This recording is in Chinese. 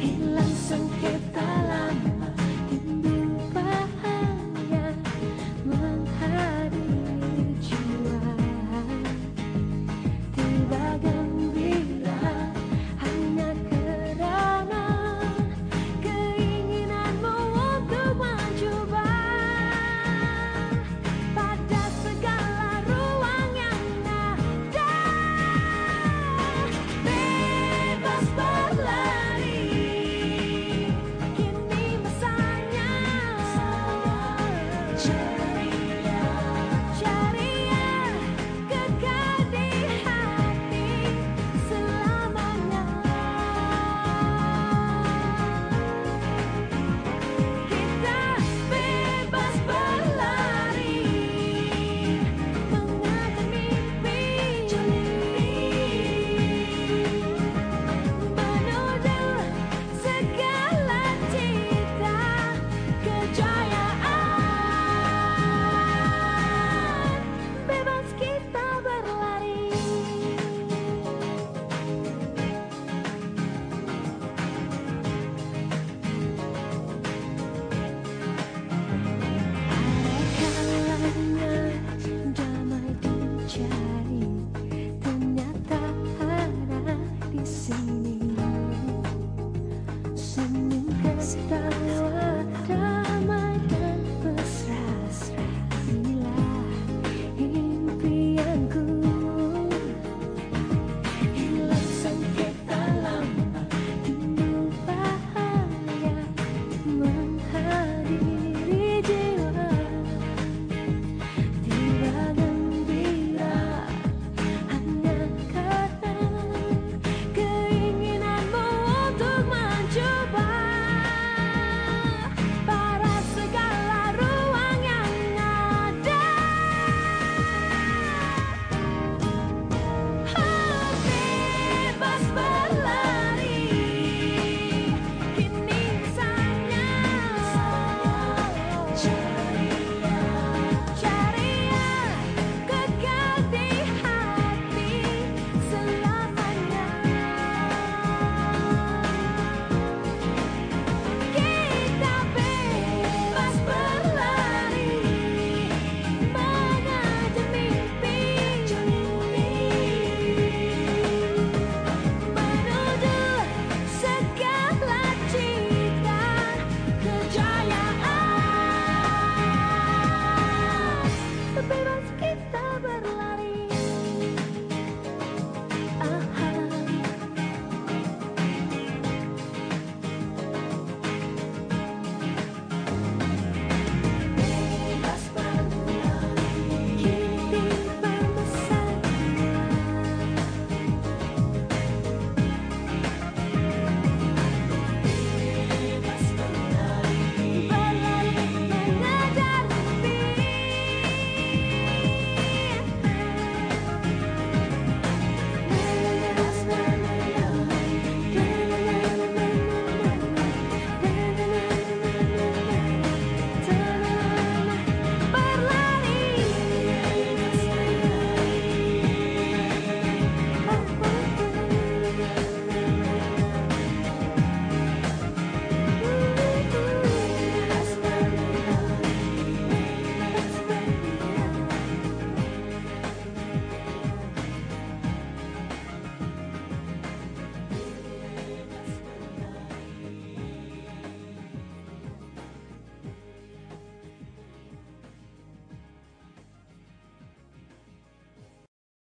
hilang sengketa 生命更大。